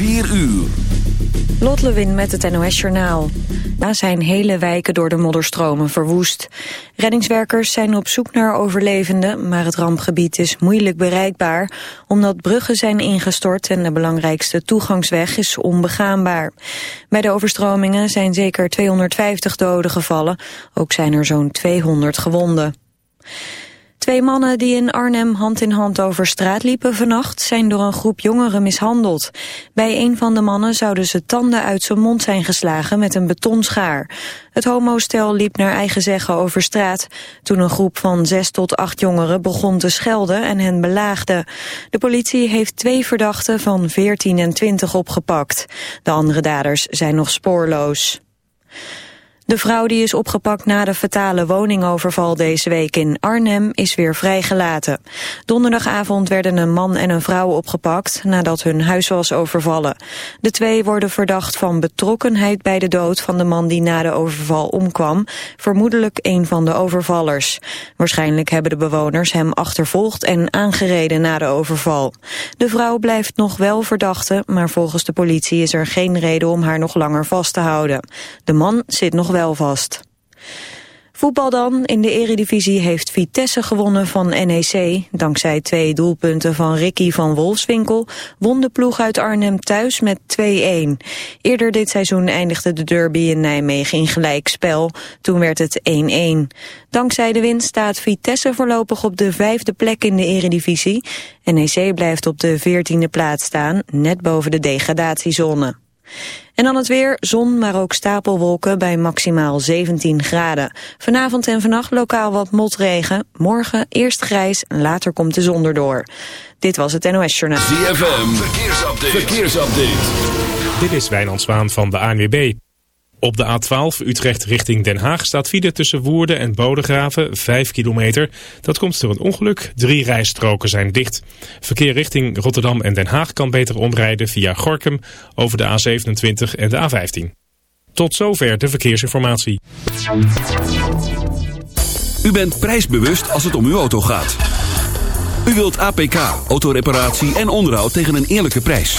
4 uur. Lot Lewin met het NOS Journaal. Na zijn hele wijken door de modderstromen verwoest. Reddingswerkers zijn op zoek naar overlevenden, maar het rampgebied is moeilijk bereikbaar, omdat bruggen zijn ingestort en de belangrijkste toegangsweg is onbegaanbaar. Bij de overstromingen zijn zeker 250 doden gevallen, ook zijn er zo'n 200 gewonden. Twee mannen die in Arnhem hand in hand over straat liepen vannacht zijn door een groep jongeren mishandeld. Bij een van de mannen zouden ze tanden uit zijn mond zijn geslagen met een betonschaar. Het homostel liep naar eigen zeggen over straat toen een groep van zes tot acht jongeren begon te schelden en hen belaagde. De politie heeft twee verdachten van 14 en 20 opgepakt. De andere daders zijn nog spoorloos. De vrouw die is opgepakt na de fatale woningoverval deze week in Arnhem is weer vrijgelaten. Donderdagavond werden een man en een vrouw opgepakt nadat hun huis was overvallen. De twee worden verdacht van betrokkenheid bij de dood van de man die na de overval omkwam, vermoedelijk een van de overvallers. Waarschijnlijk hebben de bewoners hem achtervolgd en aangereden na de overval. De vrouw blijft nog wel verdachte, maar volgens de politie is er geen reden om haar nog langer vast te houden. De man zit nog wel vast. Voetbal dan. In de eredivisie heeft Vitesse gewonnen van NEC. Dankzij twee doelpunten van Ricky van Wolfswinkel won de ploeg uit Arnhem thuis met 2-1. Eerder dit seizoen eindigde de derby in Nijmegen in gelijkspel. Toen werd het 1-1. Dankzij de winst staat Vitesse voorlopig op de vijfde plek in de eredivisie. NEC blijft op de veertiende plaats staan, net boven de degradatiezone. En dan het weer, zon, maar ook stapelwolken bij maximaal 17 graden. Vanavond en vannacht lokaal wat motregen. Morgen eerst grijs, later komt de zon erdoor. Dit was het NOS Journaal. ZFM, verkeersupdate. verkeersupdate. Dit is Wijnand Zwaan van de ANWB. Op de A12 Utrecht richting Den Haag staat file tussen Woerden en Bodegraven 5 kilometer. Dat komt door een ongeluk. Drie rijstroken zijn dicht. Verkeer richting Rotterdam en Den Haag kan beter omrijden via Gorkum over de A27 en de A15. Tot zover de verkeersinformatie. U bent prijsbewust als het om uw auto gaat. U wilt APK, autoreparatie en onderhoud tegen een eerlijke prijs.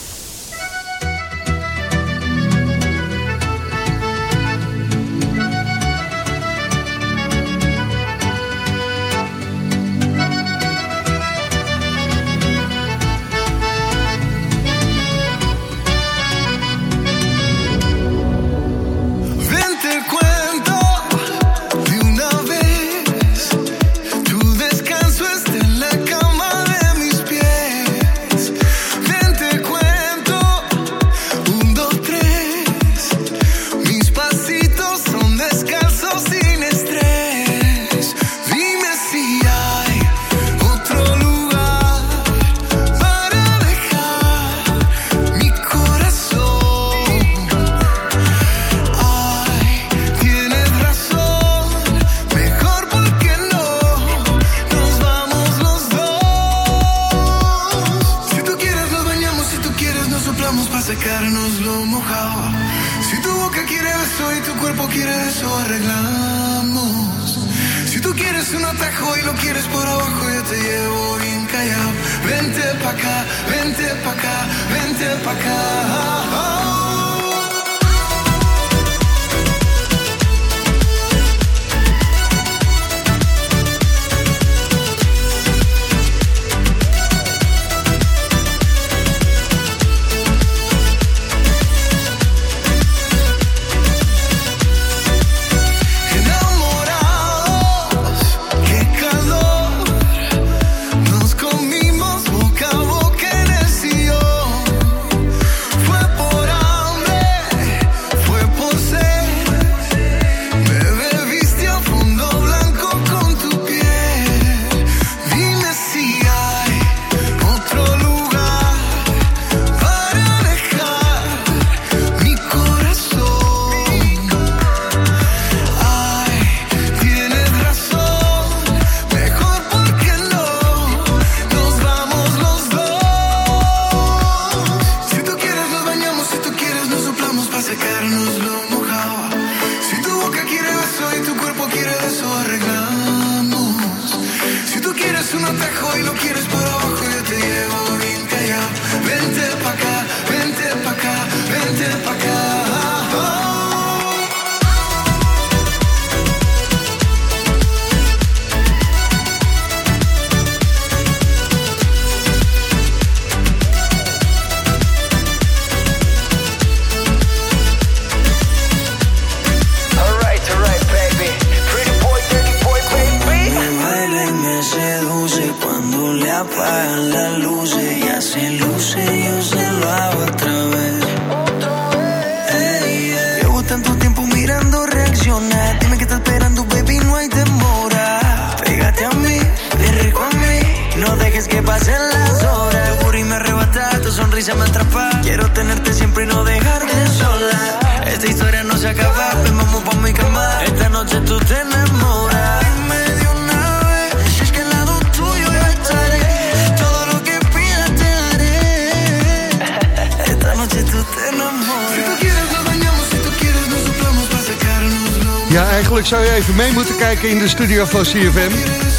Kijken in de studio van CFM.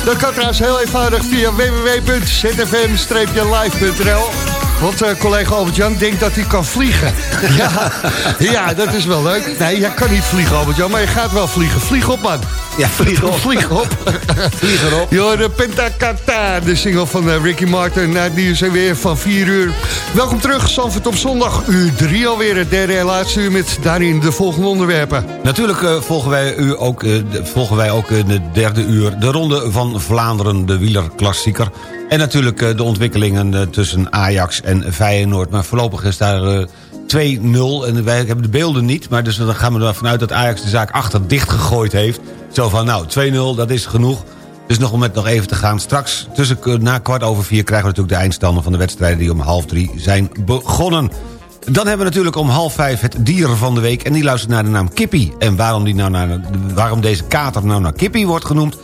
Dat kan trouwens heel eenvoudig via www.zfm-live.nl. Want eh, collega Albert-Jan denkt dat hij kan vliegen. ja, ja, dat is wel leuk. Nee, jij kan niet vliegen, Albert-Jan, maar je gaat wel vliegen. Vlieg op, man. Ja, vlieg op. Vlieg op. Vlieg erop. Joh, de Pentacata, de single van eh, Ricky Martin. Na het nieuws en weer van 4 uur. Welkom terug, Sanford op zondag. Uur 3 alweer, het derde en laatste uur met daarin de volgende onderwerpen. Natuurlijk eh, volgen, wij u ook, eh, volgen wij ook in het derde uur de Ronde van Vlaanderen, de wielerklassieker. En natuurlijk eh, de ontwikkelingen tussen Ajax en Feyenoord. Maar voorlopig is daar eh, 2-0 en wij hebben de beelden niet. Maar dus dan gaan we ervan uit dat Ajax de zaak achter dicht gegooid heeft. Zo van, nou, 2-0, dat is genoeg. Dus nog om met nog even te gaan. Straks tussen na kwart over vier krijgen we natuurlijk de eindstanden van de wedstrijden... die om half drie zijn begonnen. Dan hebben we natuurlijk om half vijf het dier van de week... en die luistert naar de naam Kippie. En waarom, die nou naar, waarom deze kater nou naar Kippie wordt genoemd...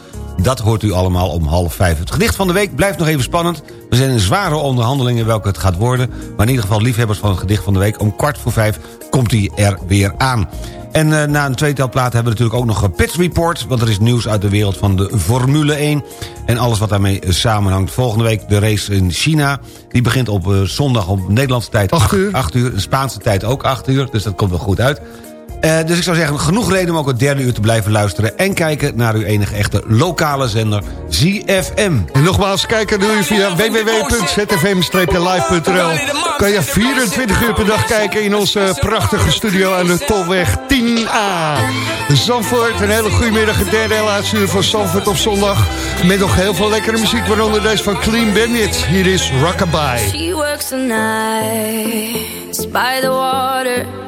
dat hoort u allemaal om half vijf. Het gedicht van de week blijft nog even spannend. We zijn in zware onderhandelingen welke het gaat worden... maar in ieder geval liefhebbers van het gedicht van de week... om kwart voor vijf komt hij er weer aan. En eh, na een tweetal platen hebben we natuurlijk ook nog een Pits Report... want er is nieuws uit de wereld van de Formule 1... en alles wat daarmee eh, samenhangt. Volgende week de race in China. Die begint op eh, zondag op Nederlandse tijd Acht uur. 8 uur. De Spaanse tijd ook 8 uur, dus dat komt wel goed uit. Eh, dus ik zou zeggen, genoeg reden om ook het derde uur te blijven luisteren... en kijken naar uw enige echte lokale zender, ZFM. En nogmaals, kijken doe je via www.zfm-live.nl. Kan je 24 uur per dag kijken in onze prachtige studio aan de Tolweg 10A. Zandvoort, een hele goede middag, het derde en laatste uur van Zandvoort op zondag. Met nog heel veel lekkere muziek, waaronder deze van Clean Bandit. Hier is Rockabye. She works the nights by the water.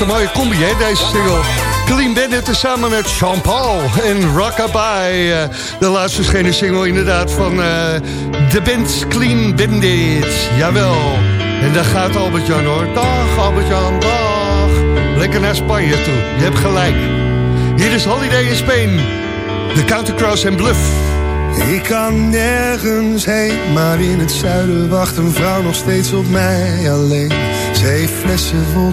een mooie combi, hè, deze single. Clean Bandit tezamen met Jean-Paul en Rockabye. eh, de laatste verschenen single inderdaad van eh, de band Clean Bandit. Jawel. En daar gaat Albert-Jan hoor. Dag Albert-Jan, dag. Lekker naar Spanje toe. Je hebt gelijk. Hier is Holiday in Spain. De Countercross en Bluff. Ik kan nergens heen, maar in het zuiden wacht een vrouw nog steeds op mij alleen. Ze heeft flessen vol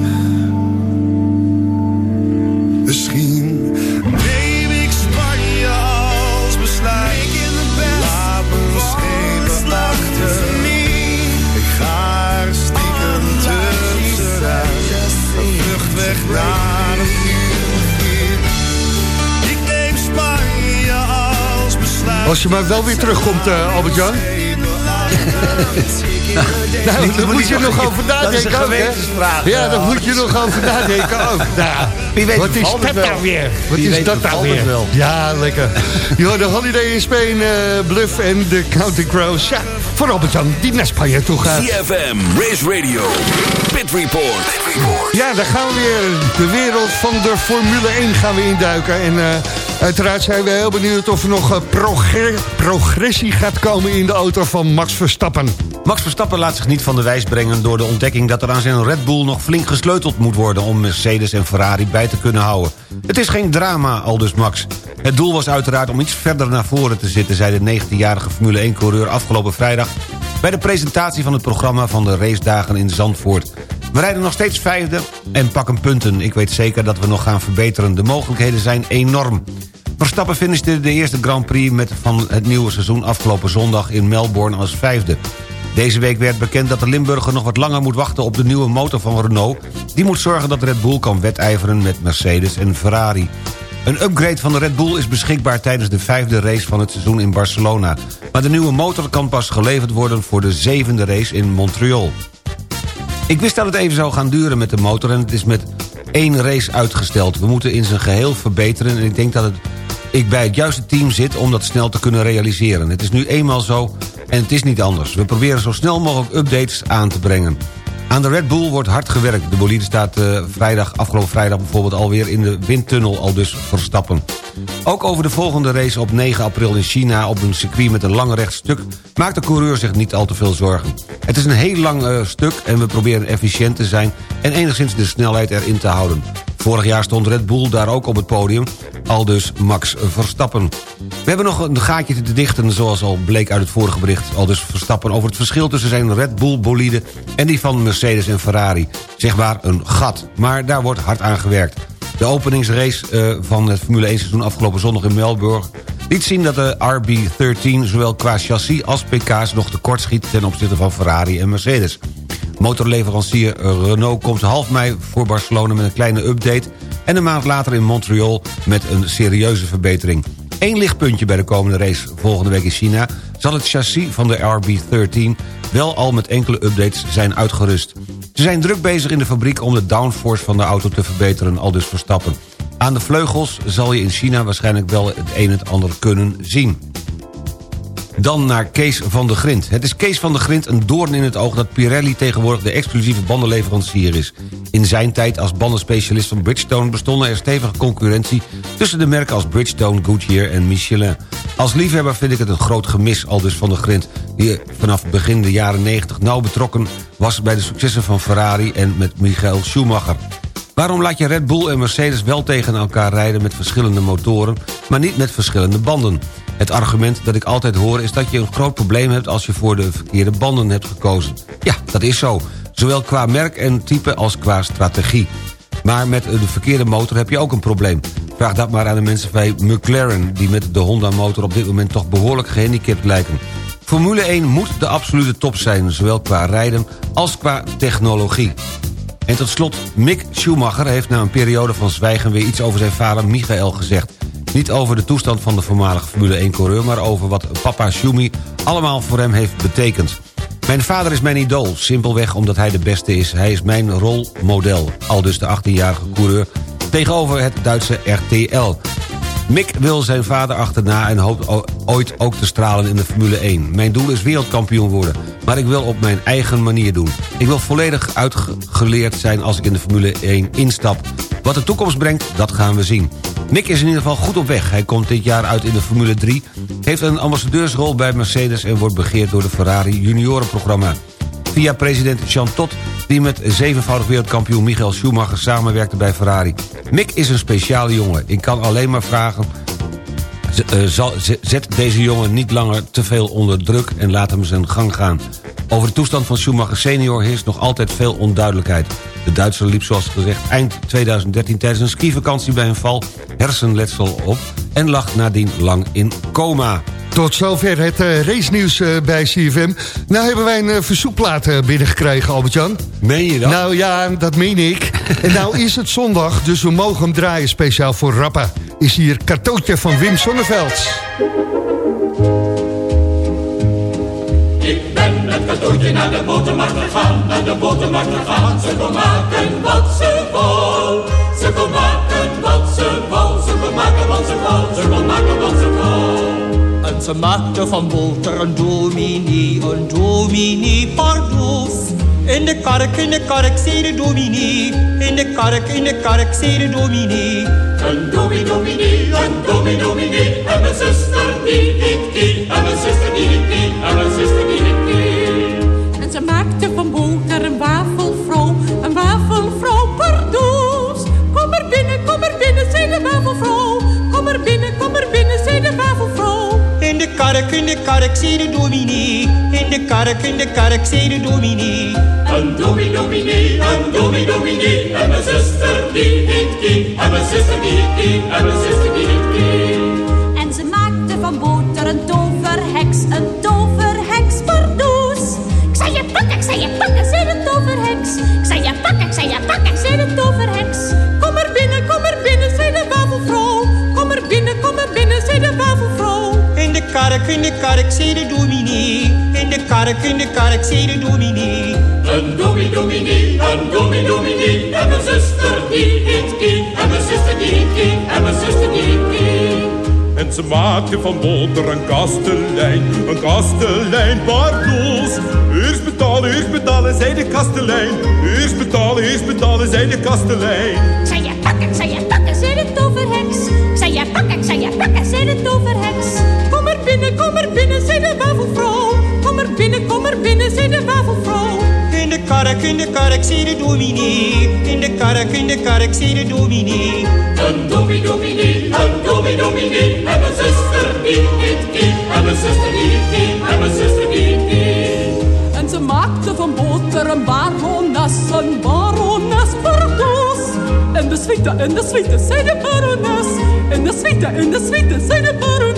Als je maar wel weer terugkomt, eh, Albert-Jan. Nou, daar moet je nog over Dat is nadenken ook, hè? Ja, daar moet je nog over nadenken ook. Nou, Wie weet wat is dat nou weer? Wat is dat nou weer? wel. Ja, lekker. Jo, de Holiday in Spain, eh, Bluff en de Counting Crows. Ja, voor Albert-Jan, die naar Spanje toe gaat. CFM, Race Radio, Pit Report. Ja, daar gaan we weer. De wereld van de Formule 1 gaan we induiken. En eh, uiteraard zijn we heel benieuwd of er nog eh, progre- progressie gaat komen in de auto van Max Verstappen. Max Verstappen laat zich niet van de wijs brengen door de ontdekking dat er aan zijn Red Bull nog flink gesleuteld moet worden om Mercedes en Ferrari bij te kunnen houden. Het is geen drama, aldus Max. Het doel was uiteraard om iets verder naar voren te zitten, zei de 19-jarige Formule 1-coureur afgelopen vrijdag bij de presentatie van het programma van de racedagen in Zandvoort. We rijden nog steeds vijfde en pakken punten. Ik weet zeker dat we nog gaan verbeteren. De mogelijkheden zijn enorm. Verstappen finishte de eerste Grand Prix met van het nieuwe seizoen afgelopen zondag in Melbourne als vijfde. Deze week werd bekend dat de Limburger nog wat langer moet wachten op de nieuwe motor van Renault. Die moet zorgen dat Red Bull kan wedijveren met Mercedes en Ferrari. Een upgrade van de Red Bull is beschikbaar tijdens de vijfde race van het seizoen in Barcelona. Maar de nieuwe motor kan pas geleverd worden voor de zevende race in Montreal. Ik wist dat het even zou gaan duren met de motor en het is met één race uitgesteld. We moeten in zijn geheel verbeteren en ik denk dat het, ik bij het juiste team zit om dat snel te kunnen realiseren. Het is nu eenmaal zo en het is niet anders. We proberen zo snel mogelijk updates aan te brengen. Aan de Red Bull wordt hard gewerkt. De bolide staat eh, vrijdag, afgelopen vrijdag bijvoorbeeld alweer in de windtunnel al dus verstappen. Ook over de volgende race op 9 april in China op een circuit met een lang recht stuk maakt de coureur zich niet al te veel zorgen. Het is een heel lang eh, stuk en we proberen efficiënt te zijn en enigszins de snelheid erin te houden. Vorig jaar stond Red Bull daar ook op het podium, al dus Max Verstappen. We hebben nog een gaatje te dichten, zoals al bleek uit het vorige bericht... al dus Verstappen over het verschil tussen zijn Red Bull-bolide... en die van Mercedes en Ferrari. Zeg maar een gat, maar daar wordt hard aan gewerkt. De openingsrace eh, van het Formule 1 seizoen afgelopen zondag in Melbourne... liet zien dat de RB13 zowel qua chassis als pk's nog tekort schiet... ten opzichte van Ferrari en Mercedes. Motorleverancier Renault komt half mei voor Barcelona met een kleine update... en een maand later in Montreal met een serieuze verbetering. Eén lichtpuntje bij de komende race volgende week in China... zal het chassis van de RB13 wel al met enkele updates zijn uitgerust. Ze zijn druk bezig in de fabriek om de downforce van de auto te verbeteren, al dus Verstappen. Aan de vleugels zal je in China waarschijnlijk wel het een en het ander kunnen zien. Dan naar Kees van der Grint. Het is Kees van der Grint een doorn in het oog... dat Pirelli tegenwoordig de exclusieve bandenleverancier is. In zijn tijd als bandenspecialist van Bridgestone... bestond er stevige concurrentie tussen de merken als Bridgestone, Goodyear en Michelin. Als liefhebber vind ik het een groot gemis, al dus van der Grint... die vanaf begin de jaren 90 nauw betrokken was... bij de successen van Ferrari en met Michael Schumacher. Waarom laat je Red Bull en Mercedes wel tegen elkaar rijden met verschillende motoren... maar niet met verschillende banden? Het argument dat ik altijd hoor is dat je een groot probleem hebt... als je voor de verkeerde banden hebt gekozen. Ja, dat is zo. Zowel qua merk en type als qua strategie. Maar met de verkeerde motor heb je ook een probleem. Vraag dat maar aan de mensen bij McLaren... die met de Honda-motor op dit moment toch behoorlijk gehandicapt lijken. Formule 1 moet de absolute top zijn... zowel qua rijden als qua technologie. En tot slot, Mick Schumacher heeft na een periode van zwijgen... weer iets over zijn vader Michael gezegd. Niet over de toestand van de voormalige Formule 1-coureur... maar over wat papa Schumi allemaal voor hem heeft betekend. Mijn vader is mijn idool, simpelweg omdat hij de beste is. Hij is mijn rolmodel, al dus de 18-jarige coureur... tegenover het Duitse RTL. Mick wil zijn vader achterna en hoopt ooit ook te stralen in de Formule 1. Mijn doel is wereldkampioen worden, maar ik wil op mijn eigen manier doen. Ik wil volledig uitgeleerd zijn als ik in de Formule 1 instap. Wat de toekomst brengt, dat gaan we zien. Mick is in ieder geval goed op weg. Hij komt dit jaar uit in de Formule 3... heeft een ambassadeursrol bij Mercedes... en wordt begeerd door de Ferrari juniorenprogramma. Via president Jean Todt, die met zevenvoudig wereldkampioen Michael Schumacher samenwerkte bij Ferrari. Mick is een speciale jongen. Ik kan alleen maar vragen... Eh, Zet deze jongen niet langer te veel onder druk en laat hem zijn gang gaan. Over de toestand van Schumacher senior heerst nog altijd veel onduidelijkheid. De Duitser liep zoals gezegd eind 2013 tijdens een skivakantie bij een val hersenletsel op... en lag nadien lang in coma. Tot zover het eh racenieuws eh, bij CFM. Nou hebben wij een verzoekplaat eh, binnengekregen, Albert-Jan. Meen je dat? Nou ja, dat meen ik. en nou is het zondag, dus we mogen hem draaien speciaal voor Rappa. Is hier Katootje van Wim Sonneveld. Met cadeautje naar de botermarkt gegaan, naar de botermarkt gegaan. Ze kon maken wat ze wou. Ze kon maken wat ze wou. Ze kon maken wat ze wou. Ze kon maken wat ze wou. En ze maakte van boter een dominee, een dominee pardoes. In de kark, in de kark, zei de dominee. In de kark, in de kark, zei de dominee. Een domi dominee, een domi dominee. En mijn zuster die ik die. En mijn zuster die ik die. En mijn zuster die ik die. Ze maakte van boter een wafelvrouw, een wafelvrouw pardoes. Kom er binnen, kom er binnen, zei de wafelvrouw. Kom er binnen, kom er binnen, zei de wafelvrouw. In de kark, kark, in de kark, zei de dominee. In de kark, in de kark, zei de dominee. Een dominee, dominee, een dominee, dominee. En mijn zuster die heet Kie. En mijn zuster die heet Kie. En mijn zuster die heet Kie. Kark, in de kark, zei de dominee. In de kark, in de kark, zei de dominee. Een dominee, dominee, een dominee, dominee. En mijn zuster die heet Kie. En mijn zuster die heet Kie. En mijn zuster die heet Kie. En ze maakte van boter een kastelein, een kastelein pardoes. Eerst betalen, eerst betalen, zei de kastelein. Eerst betalen, eerst betalen, zei de kastelein. Zei je pakken, zei je binnen, kom er binnen, zei de wafelvrouw. Kom er binnen, kom er binnen, zei de wafelvrouw. In de kark, in de kark, zei de dominee. In de kark, in de kark, zei de dominee. Een dominee, dominee, een dominee, dominee. En mijn zuster die heet Kie. En mijn zuster die heet Kie. En mijn zuster die heet Kie. En ze maakte van boter een barones, een barones pardoes. En de suite, en de suite, zei de barones. En de suite, en de suite, zei de barones.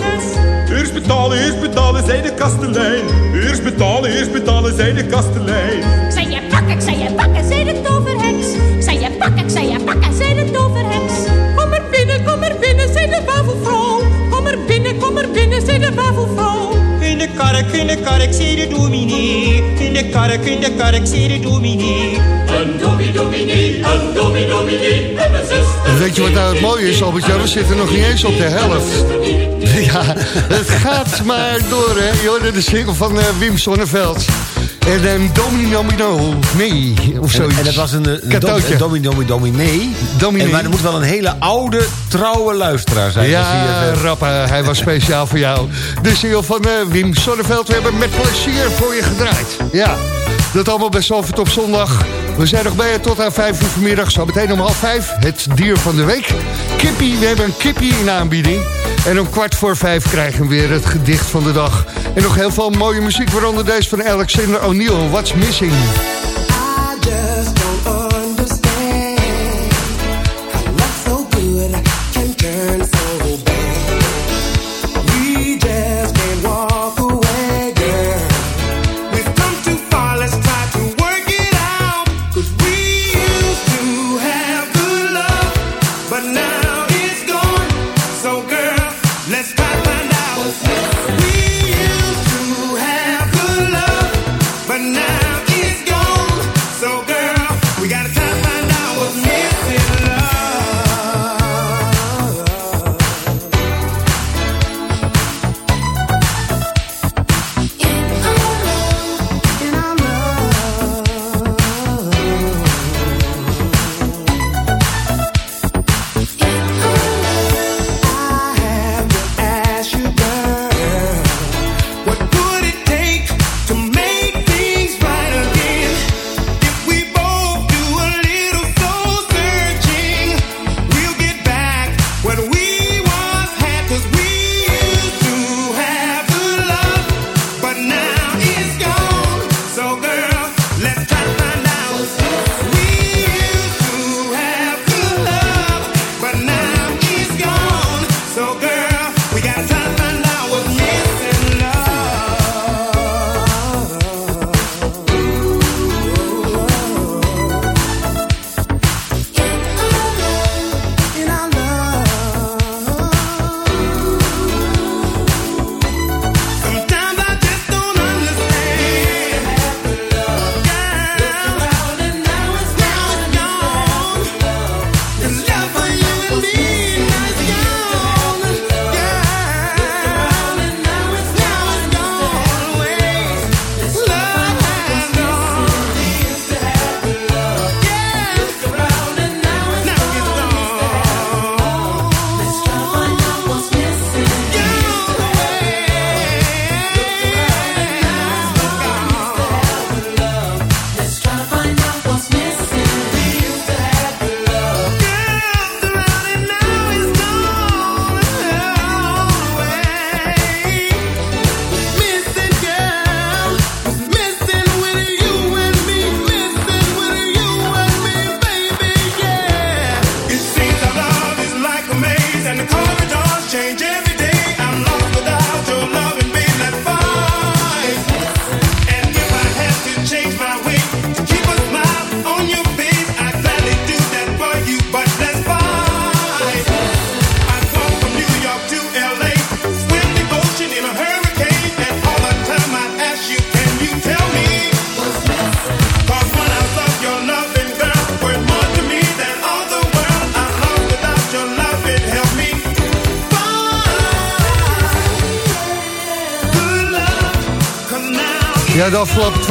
Eerst betalen, eerst betalen, zei de kastelein. Eerst betalen, eerst betalen, zei de kastelein. Ik zei je pakken, ik zei je pakken, zei de toverheks. Ik zei je pakken, ik zei je pakken, zei de toverheks. Kom er binnen, kom er binnen, zei de wafelvrouw. Kom er binnen, kom er binnen, zei de wafelvrouw. In de kark, in de kark, zei de dominee. In de kark, in de kark, zei de dominee. Een dominee, dominee, een dominee, dominee. En mijn zuster En weet je wat nou het mooie is, Albert? Ja, we zitten nog niet eens op de helft. Ja, het gaat maar door, hè. Je hoorde de single van eh, Wim Sonneveld. En een domino, nee, of zoiets. en dat was een, een, Katootje. dom, een dominee, dominee. En, maar er moet wel een hele oude, trouwe luisteraar zijn. Ja, CFM. Rappa, hij was speciaal voor jou. De single van eh, Wim Sonneveld. We hebben met plezier voor je gedraaid. Ja, dat allemaal bij Zalvert op zondag. We zijn nog bij je tot aan vijf uur vanmiddag. Zo meteen om half vijf, het dier van de week. Kippie, we hebben een kippie in aanbieding. En om kwart voor vijf krijgen we weer het gedicht van de dag. En nog heel veel mooie muziek, waaronder deze van Alexander O'Neill. What's Missing?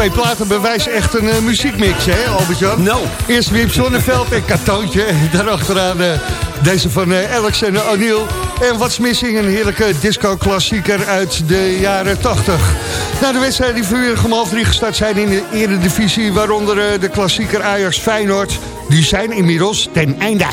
Twee platen bewijzen echt een eh, muziekmix, hè, Albert-Jan? Nou. Eerst Wim Sonneveld en Katootje. Daarachteraan eh, deze van Alex en O'Neill. En What's Missing, een heerlijke disco-klassieker uit de jaren 80. Nou, de wedstrijden die vanmiddag om half drie gestart zijn in de eredivisie... waaronder de klassieker Ajax-Feyenoord... die zijn inmiddels ten einde.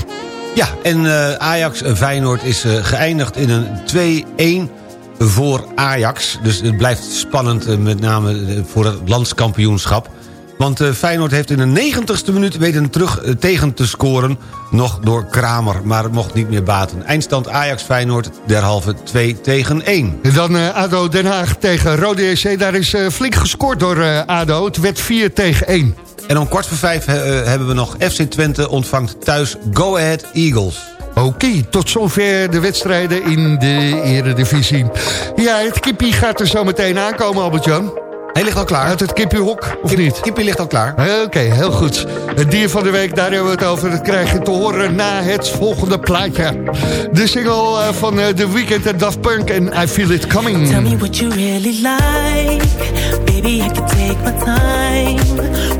Ja, en eh, Ajax-Feyenoord is geëindigd in een 2-1 voor Ajax. Dus het blijft spannend, eh, met name eh, voor het landskampioenschap. Want eh, Feyenoord heeft in de 90ste minuut weten terug tegen te scoren... nog door Kramer, maar het mocht niet meer baten. Eindstand Ajax-Feyenoord derhalve 2 tegen 1. En dan ADO Den Haag tegen Rode EC. Daar is flink gescoord door ADO. Het werd 4 tegen 1. En om kwart voor vijf hebben we nog FC Twente ontvangt thuis Go Ahead Eagles. Oké, tot zover de wedstrijden in de eredivisie. Ja, het kippie gaat er zo meteen aankomen, Albert-Jan. Hij ligt al klaar. Uit het kippiehok, of niet? Kippie ligt al klaar. Oké, heel goed. Het dier van de week, daar hebben we het over. Dat krijg je te horen na het volgende plaatje. De single eh, van eh, The Weeknd en Daft Punk en I Feel It Coming. Tell me what you really like. Baby, I can take my time.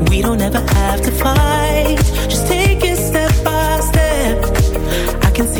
We don't ever have to fight. Just take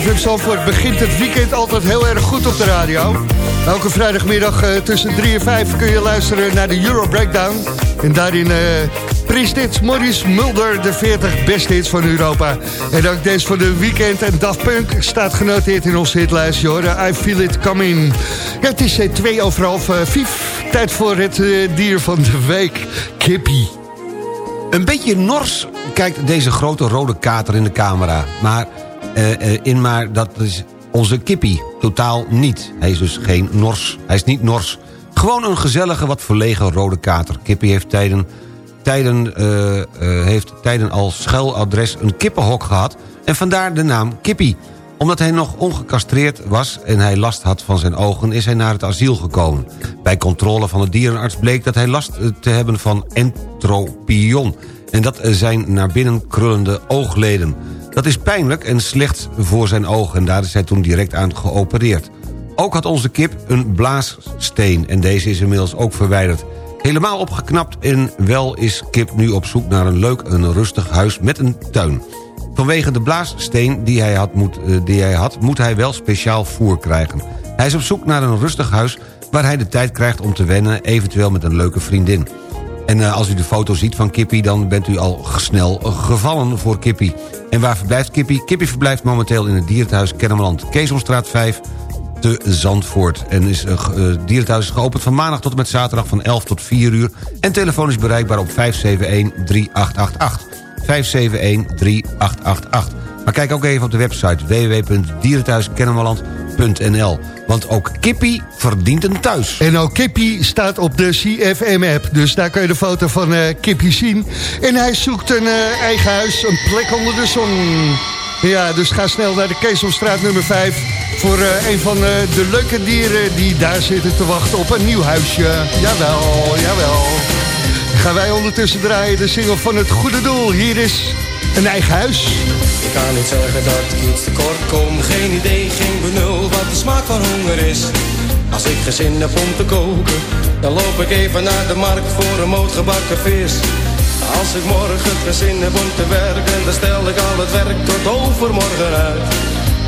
ZFM Zandvoort begint het weekend altijd heel erg goed op de radio. Elke vrijdagmiddag eh, tussen 3 en 5 kun je luisteren naar de Euro Breakdown. En daarin eh, presenteert Maurice Mulder de 40 beste hits van Europa. En ook deze van de Weekend en Daft Punk staat genoteerd in onze hitlijst. Hoor. I Feel It Coming. Het is eh, twee over half eh. Tijd voor het eh, dier van de week. Kippie. Een beetje nors kijkt deze grote rode kater in de camera. Maar, eh, eh, in maar dat is onze kippie. Totaal niet. Hij is dus geen nors. Hij is niet nors. Gewoon een gezellige, wat verlegen rode kater. Kippie heeft tijden, tijden, eh, eh, heeft tijden als schuiladres een kippenhok gehad... en vandaar de naam Kippie. Omdat hij nog ongecastreerd was en hij last had van zijn ogen... is hij naar het asiel gekomen. Bij controle van de dierenarts bleek dat hij last eh, te hebben van entropion... en dat eh, zijn naar binnen krullende oogleden. Dat is pijnlijk en slecht voor zijn ogen... en daar is hij toen direct aan geopereerd. Ook had onze kip een blaassteen en deze is inmiddels ook verwijderd. Helemaal opgeknapt en wel is kip nu op zoek naar een leuk en rustig huis met een tuin. Vanwege de blaassteen die hij, had, moet, eh, die hij had, moet hij wel speciaal voer krijgen. Hij is op zoek naar een rustig huis waar hij de tijd krijgt om te wennen... eventueel met een leuke vriendin. En eh, als u de foto ziet van Kippie... dan bent u al snel gevallen voor Kippie. En waar verblijft Kippie? Kippie verblijft momenteel in het dierenthuis Kennemerland. Keesomstraat 5 te Zandvoort. En is, uh, dierenthuis is geopend van maandag tot en met zaterdag van 11 tot 4 uur. En telefoon is bereikbaar op 571-3888. 571-3888. Maar kijk ook even op de website www.dierenthuiskennemerland.nl. Want ook Kippie verdient een thuis. En ook Kippie staat op de CFM-app. Dus daar kun je de foto van eh, Kippie zien. En hij zoekt een eh, eigen huis, een plek onder de zon. Ja, dus ga snel naar de Keesomstraat nummer 5... voor eh, een van de leuke dieren die daar zitten te wachten op een nieuw huisje. Jawel, jawel. Gaan wij ondertussen draaien de single van het goede doel. Hier is een eigen huis. Ik kan niet zeggen dat ik iets tekort kom. Geen idee, geen benul wat de smaak van honger is. Als ik geen zin heb om te koken, dan loop ik even naar de markt voor een moot gebakken vis. Als ik morgen geen zin heb om te werken, dan stel ik al het werk tot overmorgen uit.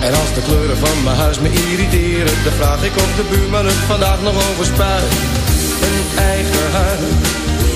En als de kleuren van mijn huis me irriteren, dan vraag ik of de buurman het vandaag nog over spuit. Een eigen huis,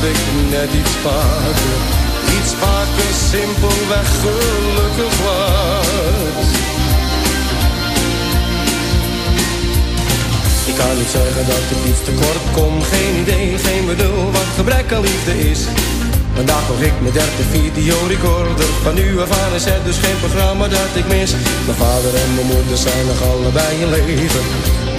dat ik net iets vaker, iets vaker simpelweg gelukkig was. Ik kan niet zeggen dat ik iets tekort kom, geen idee, geen bedoel wat gebrek aan liefde is. Vandaag hoor ik mijn derde videorecorder. Van nu af aan is dus geen programma dat ik mis. Mijn vader en mijn moeder zijn nog allebei in leven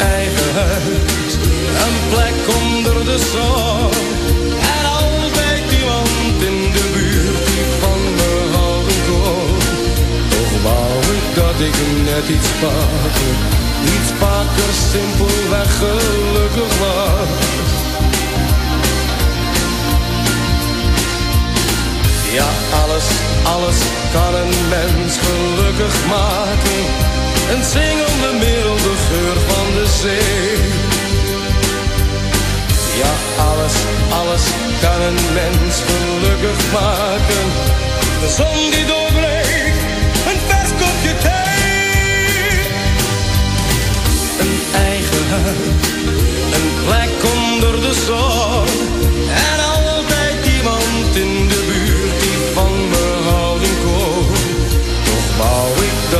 eigen huis, een plek onder de zon. En altijd iemand in de buurt die van me houden kon. Toch wou ik dat ik net iets vaker, iets vaker simpelweg gelukkig was. Ja, alles, alles kan een mens gelukkig maken. Een zingende milde geur van de zee. Ja, alles, alles kan een mens gelukkig maken. De zon die doorbreekt, een vers kopje thee. Een eigen huis, een plek onder de zon.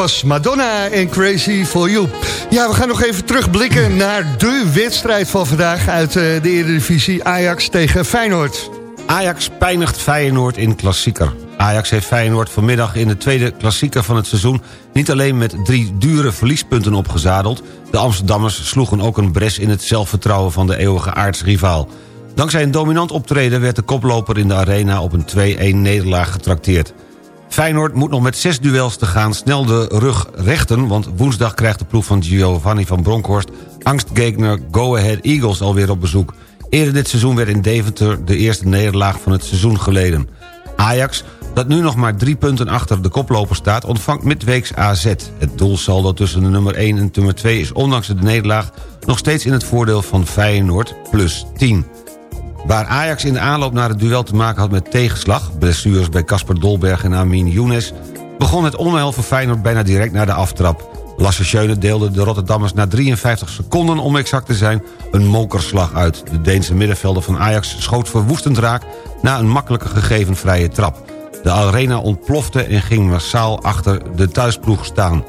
Was Madonna en Crazy for You. Ja, we gaan nog even terugblikken naar de wedstrijd van vandaag... uit eh, de Eredivisie Ajax tegen Feyenoord. Ajax pijnigt Feyenoord in klassieker. Ajax heeft Feyenoord vanmiddag in de tweede klassieker van het seizoen... niet alleen met drie dure verliespunten opgezadeld... de Amsterdammers sloegen ook een bres in het zelfvertrouwen van de eeuwige aardsrivaal. Dankzij een dominant optreden werd de koploper in de arena op een 2-1 nederlaag getrakteerd. Feyenoord moet nog met zes duels te gaan snel de rug rechten... want woensdag krijgt de ploeg van Giovanni van Bronckhorst... angstgegner Go Ahead Eagles alweer op bezoek. Eerder dit seizoen werd in Deventer de eerste nederlaag van het seizoen geleden. Ajax, dat nu nog maar drie punten achter de koploper staat... ontvangt midweeks AZ. Het doelsaldo tussen de nummer 1 en nummer 2 is ondanks de nederlaag... nog steeds in het voordeel van Feyenoord, plus 10. Waar Ajax in de aanloop naar het duel te maken had met tegenslag... blessures bij Casper Dolberg en Amin Younes... begon het onheil voor Feyenoord bijna direct na de aftrap. Lasse Schöne deelde de Rotterdammers na 53 seconden om exact te zijn... een mokerslag uit. De Deense middenvelder van Ajax schoot verwoestend raak... na een makkelijke gegeven vrije trap. De arena ontplofte en ging massaal achter de thuisploeg staan.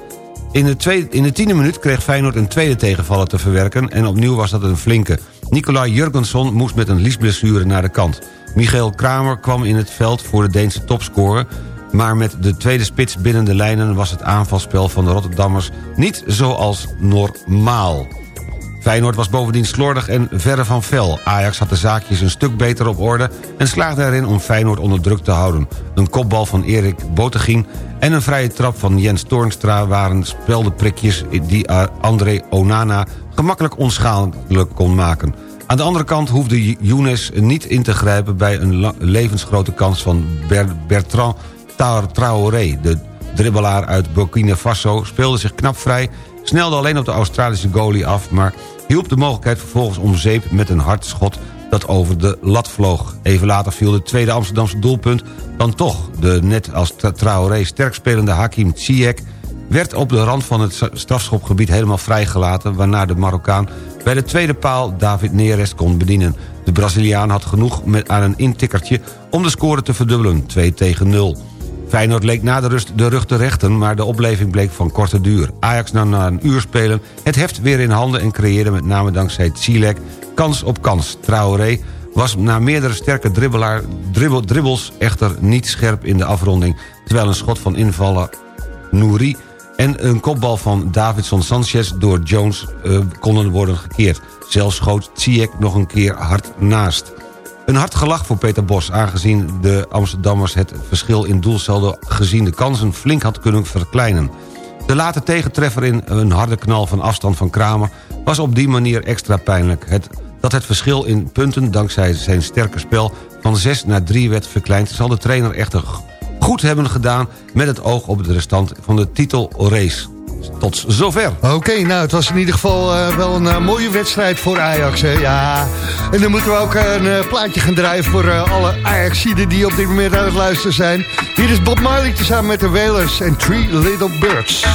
In de, tweede, in de tiende minuut kreeg Feyenoord een tweede tegenvaller te verwerken... en opnieuw was dat een flinke. Nicolai Jurgensson moest met een liesblessure naar de kant. Michael Kramer kwam in het veld voor de Deense topscorer... maar met de tweede spits binnen de lijnen was het aanvalspel van de Rotterdammers... niet zoals normaal. Feyenoord was bovendien slordig en verre van fel. Ajax had de zaakjes een stuk beter op orde... en slaagde erin om Feyenoord onder druk te houden. Een kopbal van Erik Botegien en een vrije trap van Jens Toornstra... waren speldenprikjes die André Onana gemakkelijk onschadelijk kon maken. Aan de andere kant hoefde Younes niet in te grijpen... bij een levensgrote kans van Ber- Bertrand Tra- Traoré. De dribbelaar uit Burkina Faso speelde zich knap vrij... snelde alleen op de Australische goalie af... maar hielp de mogelijkheid vervolgens om zeep met een hard schot dat over de lat vloog. Even later viel de tweede Amsterdamse doelpunt dan toch. De net als Tra- Traoré sterk spelende Hakim Ziyech werd op de rand van het strafschopgebied helemaal vrijgelaten... waarna de Marokkaan bij de tweede paal David Neres kon bedienen. De Braziliaan had genoeg met, aan een intikkertje om de score te verdubbelen, 2 tegen 0. Feyenoord leek na de rust de rug te rechten, maar de opleving bleek van korte duur. Ajax nam na een uur spelen het heft weer in handen... en creëerde met name dankzij Ziyech kans op kans. Traoré was na meerdere sterke dribbelaar, dribbel, dribbels echter niet scherp in de afronding... terwijl een schot van invaller Nouri en een kopbal van Davidson Sanchez door Jones eh, konden worden gekeerd. Zelfs schoot Ziyech nog een keer hard naast. Een hard gelach voor Peter Bos, aangezien de Amsterdammers het verschil in doelsaldo gezien de kansen flink had kunnen verkleinen. De late tegentreffer in een harde knal van afstand van Kramer was op die manier extra pijnlijk. Het, dat het verschil in punten dankzij zijn sterke spel van 6 naar 3 werd verkleind... zal de trainer echter goed hebben gedaan met het oog op de restant van de titelrace. Tot zover. Oké, nou, het was in ieder geval eh, wel een eh, mooie wedstrijd voor Ajax. Hè? Ja, en dan moeten we ook een eh, plaatje gaan draaien voor alle Ajaxiden die op dit moment aan het luisteren zijn. Hier is Bob Marley tezamen met de Wailers en Three Little Birds.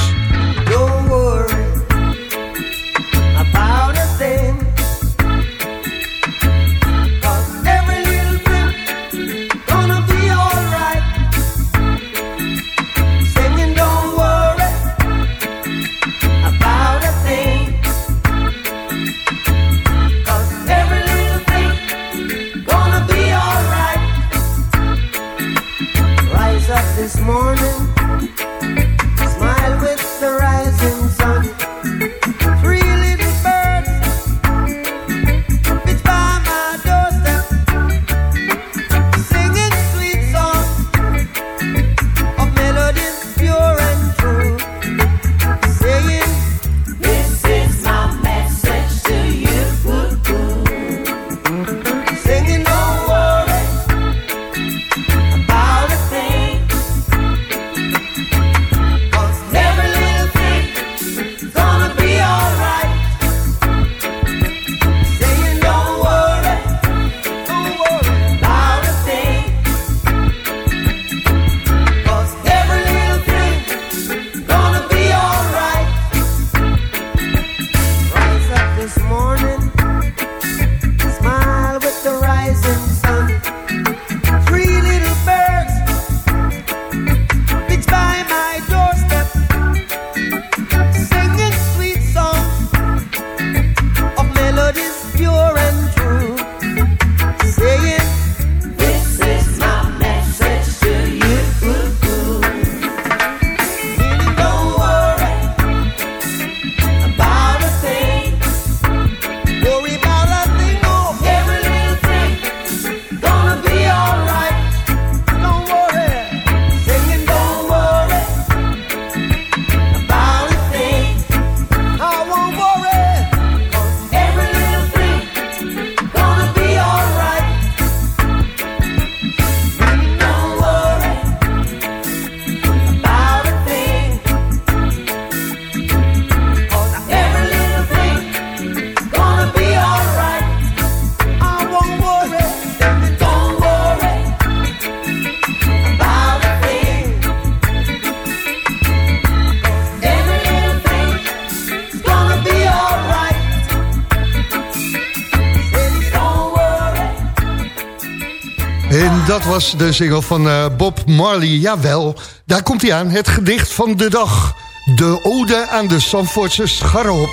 Was de single van eh, Bob Marley. Jawel, daar komt hij aan. Het gedicht van de dag. De ode aan de Zandvoortse scharrehop.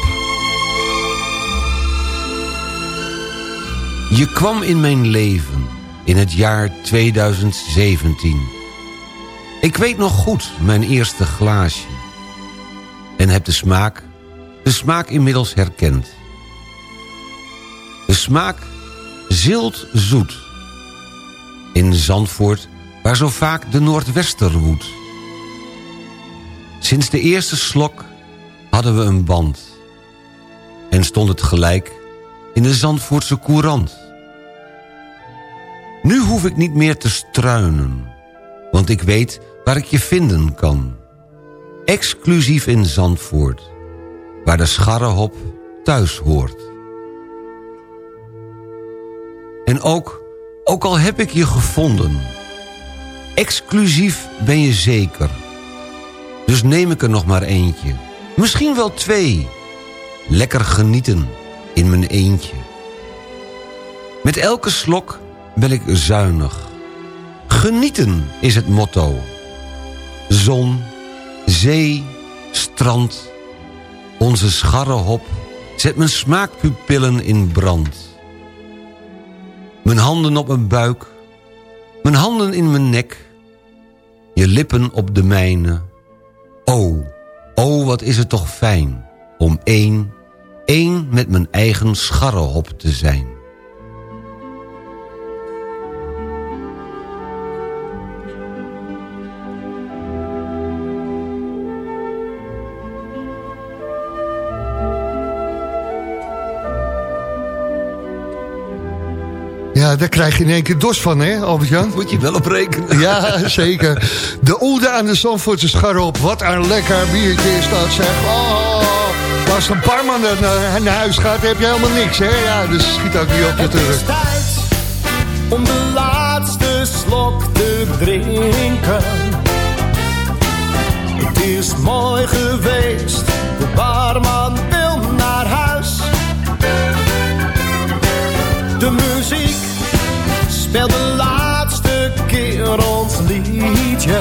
Je kwam in mijn leven in het jaar 2017. Ik weet nog goed mijn eerste glaasje. En heb de smaak, de smaak inmiddels herkend. De smaak zilt zoet. In Zandvoort, waar zo vaak de Noordwester woedt. Sinds de eerste slok hadden we een band. En stond het gelijk in de Zandvoortse courant. Nu hoef ik niet meer te struinen, want ik weet waar ik je vinden kan. Exclusief in Zandvoort, waar de scharrehop thuis hoort. En ook, ook al heb ik je gevonden, exclusief ben je zeker. Dus neem ik er nog maar eentje, misschien wel twee. Lekker genieten in mijn eentje. Met elke slok ben ik zuinig. Genieten is het motto. Zon, zee, strand. Onze scharrehop zet mijn smaakpupillen in brand. Mijn handen op mijn buik. Mijn handen in mijn nek. Je lippen op de mijne. Oh, oh wat is het toch fijn om één, één met mijn eigen scharrehop te zijn. Ja, daar krijg je in één keer dos van, hè, Albert-Jan? Moet je wel op rekenen. Ja, zeker. De ode aan de Zandvoortse scharrop. Wat een lekker biertje is dat, zeg. Oh, als een barman naar, naar huis gaat, heb je helemaal niks, hè? Ja, dus schiet ook niet op Het natuurlijk. is tijd om de laatste slok te drinken. Het is mooi geweest, de barman wil naar huis. De muziek speelt de laatste keer ons liedje.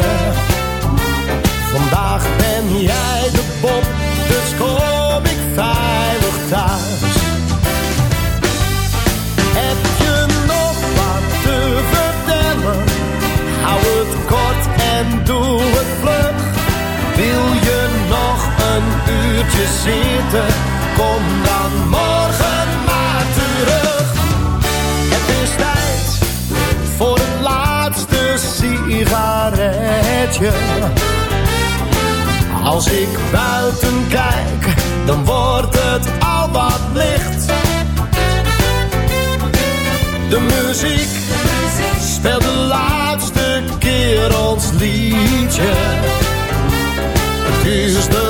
Vandaag ben jij de Bob, dus kom ik veilig thuis. Heb je nog wat te vertellen? Hou het kort en doe het vlug. Wil je nog een uurtje zitten? Kom dan morgen Als ik buiten kijk, dan wordt het al wat licht. De muziek speelt de laatste keer ons liedje. Het is de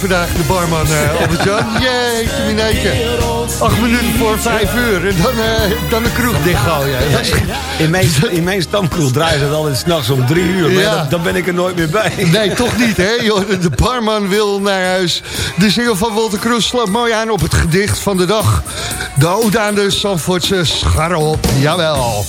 vandaag, de barman uh, Albert-Jan. Jeetje, mineetje. Acht minuten voor vijf uur en dan, eh, dan de kroeg dichtgooien. Is- In mijn, in mijn stamkroeg draaien ze het altijd s'nachts om drie uur. Maar Ja. dan, dan ben ik er nooit meer bij. Nee, toch niet, hè? Joh, De barman wil naar huis. De single van Walter Kroes slaat mooi aan op het gedicht van de dag. De ode aan de Zandvoortse scharrelhop. Jawel.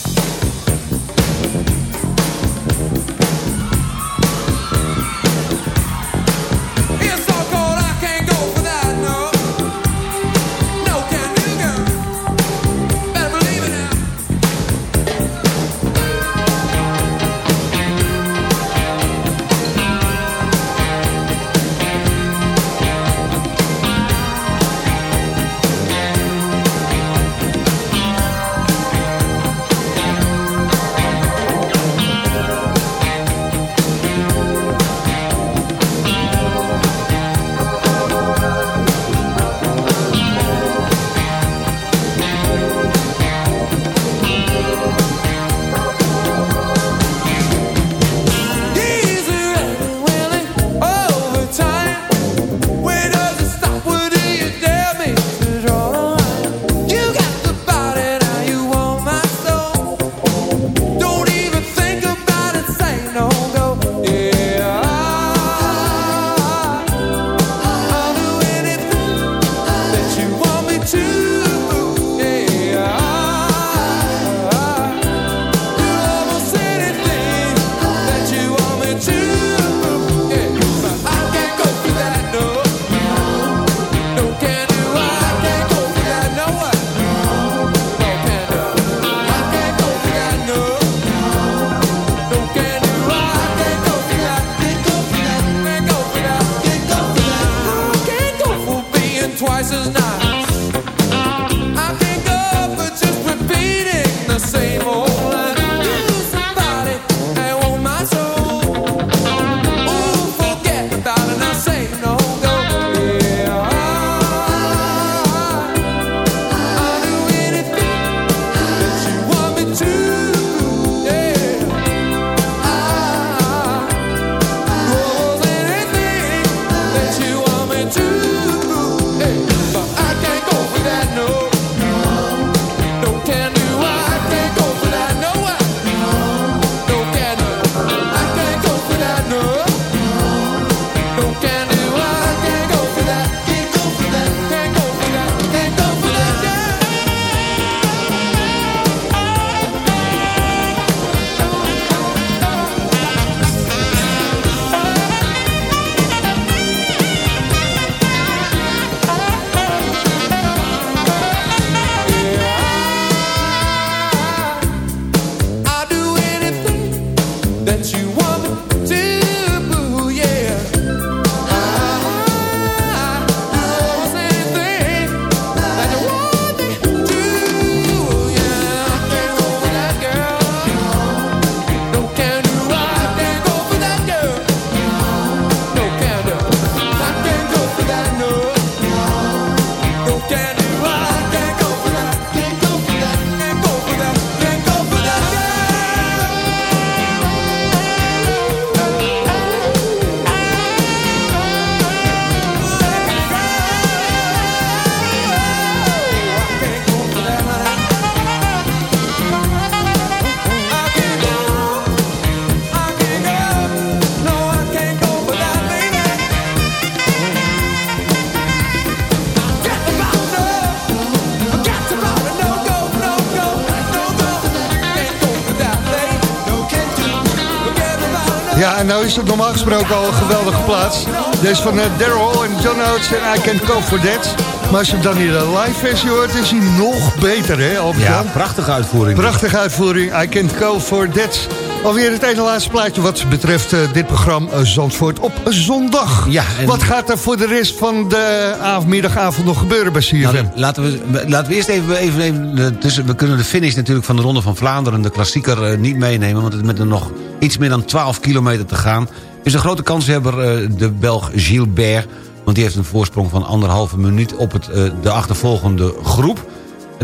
Ja, en nou is het normaal gesproken al een geweldige plaats. Deze van uh, Daryl en John Oates en I Can Go For That. Maar als je hem dan in de live versie hoort, is hij nog beter, hè? Ja, prachtige uitvoering. Prachtige uitvoering, I Can Go For That. Alweer het ene laatste plaatje wat betreft eh, dit programma eh, Zandvoort op zondag. Ja, en- Wat gaat er voor de rest van de av- middagavond nog gebeuren bij CFM? Nou, laten, we, laten we eerst even, even, even de- tussen, we kunnen de finish natuurlijk van de Ronde van Vlaanderen, de klassieker, eh, niet meenemen. Want het met er nog iets meer dan 12 kilometer te gaan. Is een grote kanshebber eh, de Belg Gilbert. Want die heeft een voorsprong van anderhalve minuut op het, eh, de achtervolgende groep.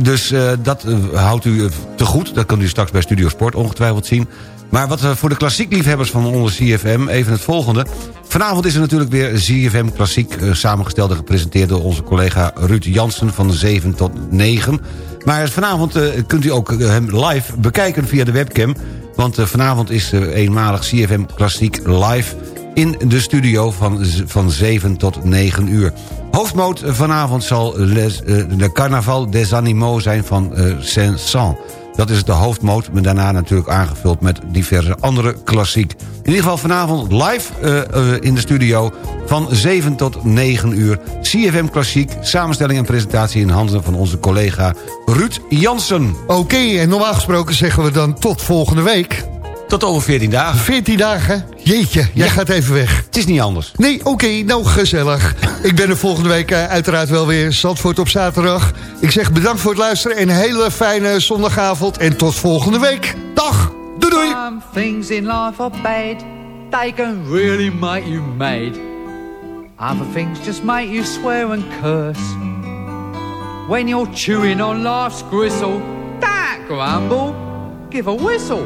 Dus eh, dat eh, houdt u eh, te goed. Dat kunt u straks bij Studio Sport ongetwijfeld zien. Maar wat voor de klassiek liefhebbers van onze CFM, even het volgende. Vanavond is er natuurlijk weer CFM Klassiek... eh, samengesteld en gepresenteerd door onze collega Ruud Jansen... van 7 tot 9. Maar vanavond eh, kunt u ook eh, hem live bekijken via de webcam... want vanavond is eenmalig CFM Klassiek live in de studio van, van 7 tot 9 uur. Hoofdmoot vanavond zal de Carnaval des Animaux zijn van Saint-Saëns. Dat is de hoofdmoot, maar daarna natuurlijk aangevuld met diverse andere klassiek. In ieder geval vanavond live eh, eh, in de studio van 7 tot 9 uur. CFM Klassiek, samenstelling en presentatie in handen van onze collega Ruud Jansen. Oké, en normaal gesproken zeggen we dan tot volgende week. Tot over 14 dagen. 14 dagen? Jeetje, jij gaat even weg. Het is niet anders. Nee, oké, nou gezellig. Ik ben er volgende week eh, uiteraard wel weer. Zandvoort op zaterdag. Ik zeg bedankt voor het luisteren en een hele fijne zondagavond. En tot volgende week. Dag, doei doei. Some things in life are bad. They can really make you mad. Other things just make you swear and curse. When you're chewing on life's gristle, don't grumble, give a whistle.